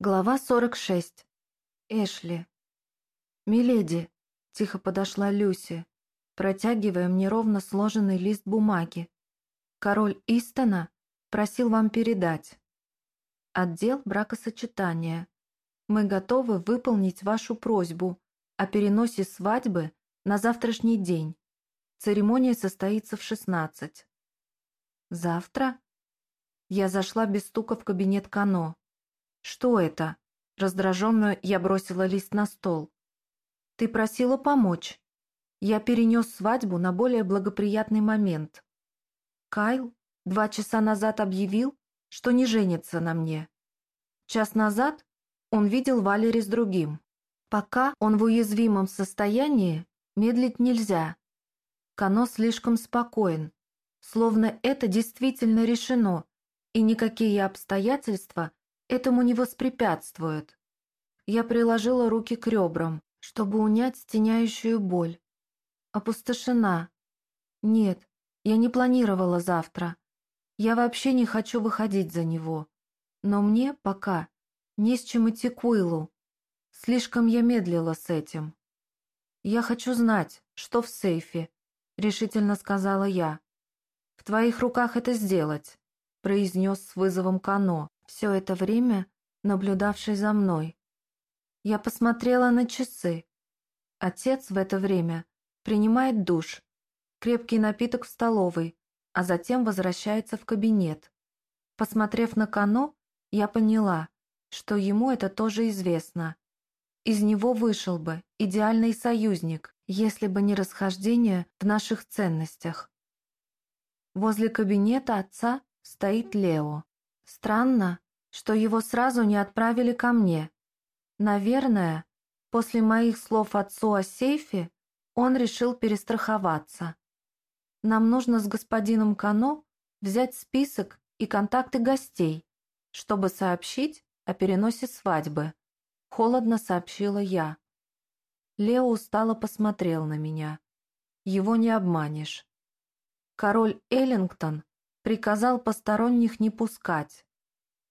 Глава 46. Эшли. «Миледи», — тихо подошла Люси, протягивая мне ровно сложенный лист бумаги. «Король Истона просил вам передать. Отдел бракосочетания. Мы готовы выполнить вашу просьбу о переносе свадьбы на завтрашний день. Церемония состоится в 16. Завтра? Я зашла без стука в кабинет Кано. «Что это?» Раздраженно я бросила лист на стол. «Ты просила помочь. Я перенес свадьбу на более благоприятный момент. Кайл два часа назад объявил, что не женится на мне. Час назад он видел Валери с другим. Пока он в уязвимом состоянии, медлить нельзя. Кано слишком спокоен, словно это действительно решено, и никакие обстоятельства этому не воспрепятствует. Я приложила руки к ребрам, чтобы унять стеняющую боль. Опустошена. Нет, я не планировала завтра. Я вообще не хочу выходить за него. Но мне пока не с чем идти к Уиллу. Слишком я медлила с этим. «Я хочу знать, что в сейфе», — решительно сказала я. «В твоих руках это сделать», — произнес с вызовом Кано все это время наблюдавший за мной. Я посмотрела на часы. Отец в это время принимает душ, крепкий напиток в столовой, а затем возвращается в кабинет. Посмотрев на Кано, я поняла, что ему это тоже известно. Из него вышел бы идеальный союзник, если бы не расхождение в наших ценностях. Возле кабинета отца стоит Лео. Странно, что его сразу не отправили ко мне. Наверное, после моих слов отцу о сейфе он решил перестраховаться. Нам нужно с господином Кано взять список и контакты гостей, чтобы сообщить о переносе свадьбы. Холодно сообщила я. Лео устало посмотрел на меня. Его не обманешь. Король Эллингтон приказал посторонних не пускать.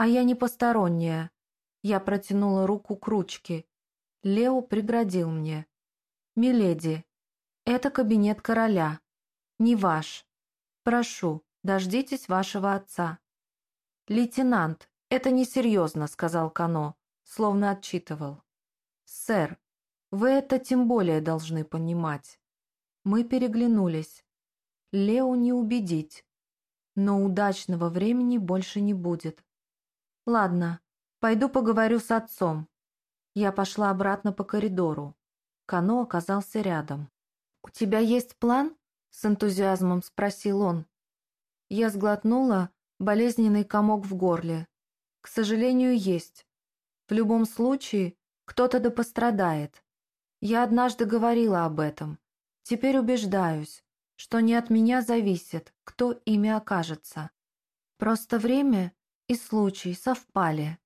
А я не посторонняя. Я протянула руку к ручке. Лео преградил мне. «Миледи, это кабинет короля. Не ваш. Прошу, дождитесь вашего отца». «Лейтенант, это несерьезно», — сказал Кано, словно отчитывал. «Сэр, вы это тем более должны понимать». Мы переглянулись. Лео не убедить но удачного времени больше не будет. Ладно, пойду поговорю с отцом. Я пошла обратно по коридору. Кано оказался рядом. «У тебя есть план?» — с энтузиазмом спросил он. Я сглотнула болезненный комок в горле. «К сожалению, есть. В любом случае, кто-то да пострадает. Я однажды говорила об этом. Теперь убеждаюсь что не от меня зависит, кто ими окажется. Просто время и случай совпали.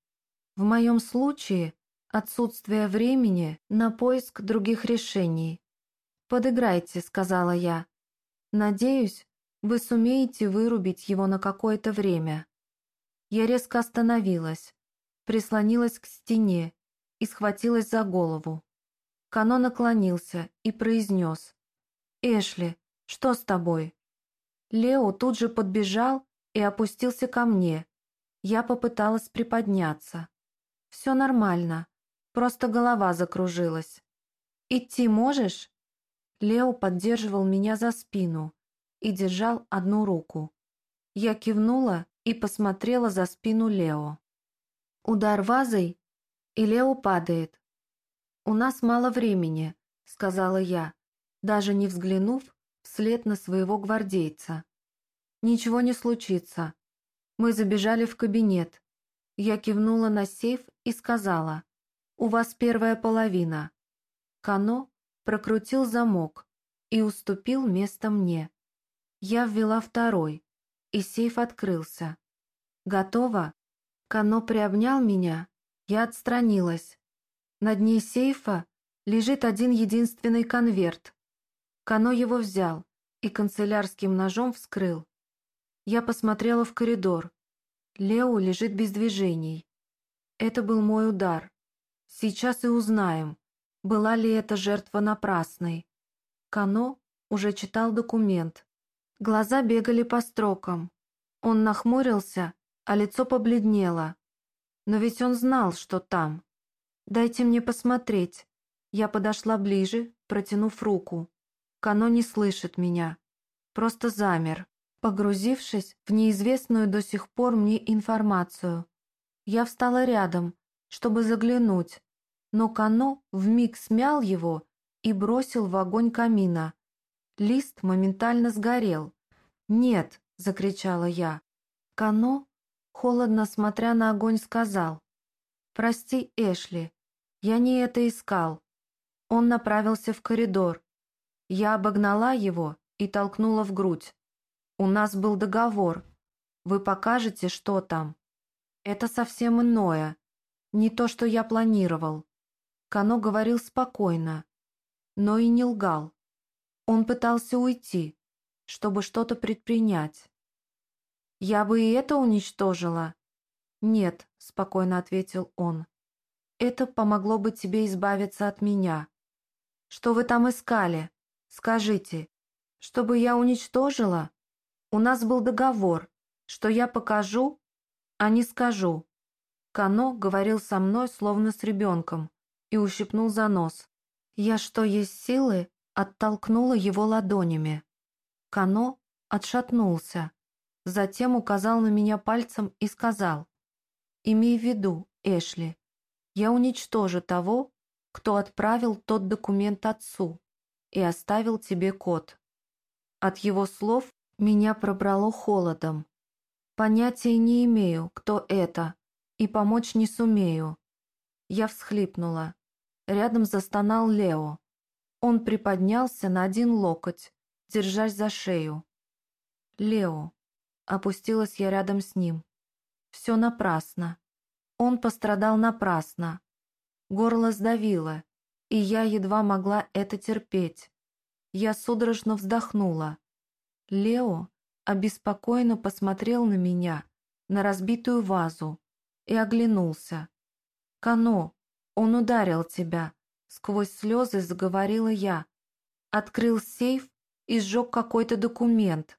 В моем случае отсутствие времени на поиск других решений. «Подыграйте», — сказала я. «Надеюсь, вы сумеете вырубить его на какое-то время». Я резко остановилась, прислонилась к стене и схватилась за голову. Кано наклонился и произнес. «Эшли, что с тобой?» Лео тут же подбежал и опустился ко мне. Я попыталась приподняться. «Все нормально, просто голова закружилась». «Идти можешь?» Лео поддерживал меня за спину и держал одну руку. Я кивнула и посмотрела за спину Лео. Удар вазой, и Лео падает. «У нас мало времени», — сказала я, даже не взглянув вслед на своего гвардейца. «Ничего не случится. Мы забежали в кабинет. Я кивнула на сейф и сказала, «У вас первая половина». Кано прокрутил замок и уступил место мне. Я ввела второй, и сейф открылся. «Готово?» Кано приобнял меня, я отстранилась. На дне сейфа лежит один единственный конверт. Кано его взял и канцелярским ножом вскрыл. Я посмотрела в коридор. Лео лежит без движений. Это был мой удар. Сейчас и узнаем, была ли эта жертва напрасной. Кано уже читал документ. Глаза бегали по строкам. Он нахмурился, а лицо побледнело. Но ведь он знал, что там. «Дайте мне посмотреть». Я подошла ближе, протянув руку. Кано не слышит меня. Просто замер, погрузившись в неизвестную до сих пор мне информацию. Я встала рядом, чтобы заглянуть, но Кано вмиг смял его и бросил в огонь камина. Лист моментально сгорел. «Нет!» — закричала я. Кано, холодно смотря на огонь, сказал. «Прости, Эшли, я не это искал». Он направился в коридор. Я обогнала его и толкнула в грудь. «У нас был договор. Вы покажете, что там?» «Это совсем иное. Не то, что я планировал». Кано говорил спокойно, но и не лгал. Он пытался уйти, чтобы что-то предпринять. «Я бы и это уничтожила». «Нет», — спокойно ответил он. «Это помогло бы тебе избавиться от меня». «Что вы там искали? Скажите, чтобы я уничтожила? У нас был договор, что я покажу, а не скажу». Кано говорил со мной, словно с ребенком, и ущипнул за нос. Я, что есть силы, оттолкнула его ладонями. Кано отшатнулся, затем указал на меня пальцем и сказал, «Имей в виду, Эшли, я уничтожу того, кто отправил тот документ отцу и оставил тебе код». От его слов меня пробрало холодом. Понятия не имею, кто это, и помочь не сумею. Я всхлипнула. Рядом застонал Лео. Он приподнялся на один локоть, держась за шею. «Лео». Опустилась я рядом с ним. Все напрасно. Он пострадал напрасно. Горло сдавило, и я едва могла это терпеть. Я судорожно вздохнула. Лео обеспокоенно посмотрел на меня, на разбитую вазу, и оглянулся. «Кано, он ударил тебя, Сквозь слезы заговорила я. Открыл сейф и сжег какой-то документ.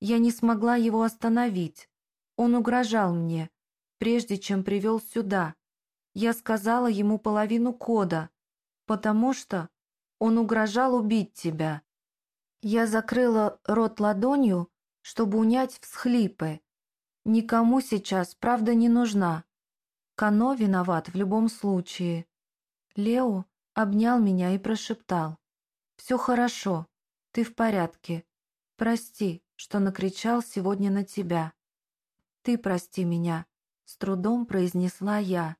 Я не смогла его остановить. Он угрожал мне, прежде чем привел сюда. Я сказала ему половину кода, потому что он угрожал убить тебя. Я закрыла рот ладонью, чтобы унять всхлипы. Никому сейчас правда не нужна. Кано виноват в любом случае. Лео обнял меня и прошептал. «Все хорошо, ты в порядке. Прости, что накричал сегодня на тебя». «Ты прости меня», — с трудом произнесла я.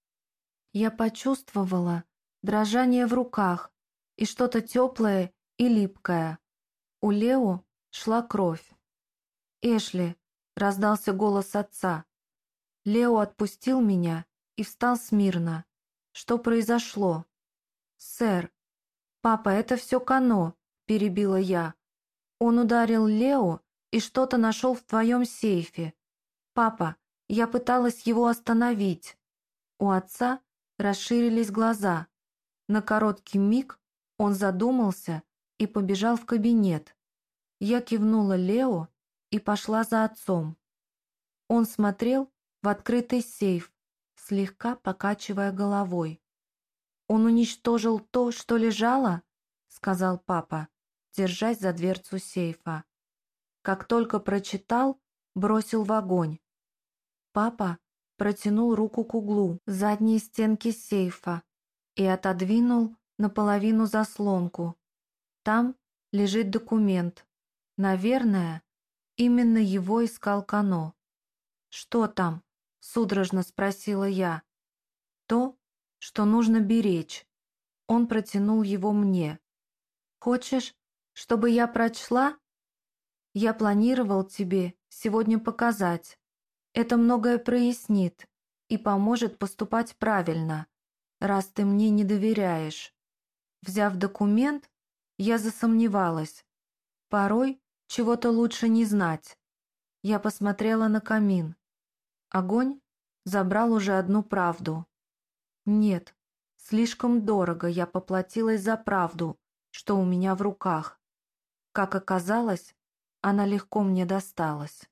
Я почувствовала дрожание в руках и что-то теплое и липкое. У Лео шла кровь. «Эшли», — раздался голос отца. Лео отпустил меня и встал смирно. Что произошло? «Сэр, папа, это все Кано», – перебила я. «Он ударил Лео и что-то нашел в твоем сейфе. Папа, я пыталась его остановить». У отца расширились глаза. На короткий миг он задумался и побежал в кабинет. Я кивнула Лео и пошла за отцом. Он смотрел в открытый сейф, слегка покачивая головой. «Он уничтожил то, что лежало?» — сказал папа, держась за дверцу сейфа. Как только прочитал, бросил в огонь. Папа протянул руку к углу задней стенки сейфа и отодвинул наполовину заслонку. Там лежит документ. Наверное, именно его искал Кано. «Что там?» — судорожно спросила я. «То, что нужно беречь. Он протянул его мне. «Хочешь, чтобы я прочла?» «Я планировал тебе сегодня показать. Это многое прояснит и поможет поступать правильно, раз ты мне не доверяешь». Взяв документ, я засомневалась. Порой чего-то лучше не знать. Я посмотрела на камин. Огонь забрал уже одну правду. Нет, слишком дорого я поплатилась за правду, что у меня в руках. Как оказалось, она легко мне досталась.